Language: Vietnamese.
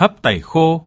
hấp tẩy khô.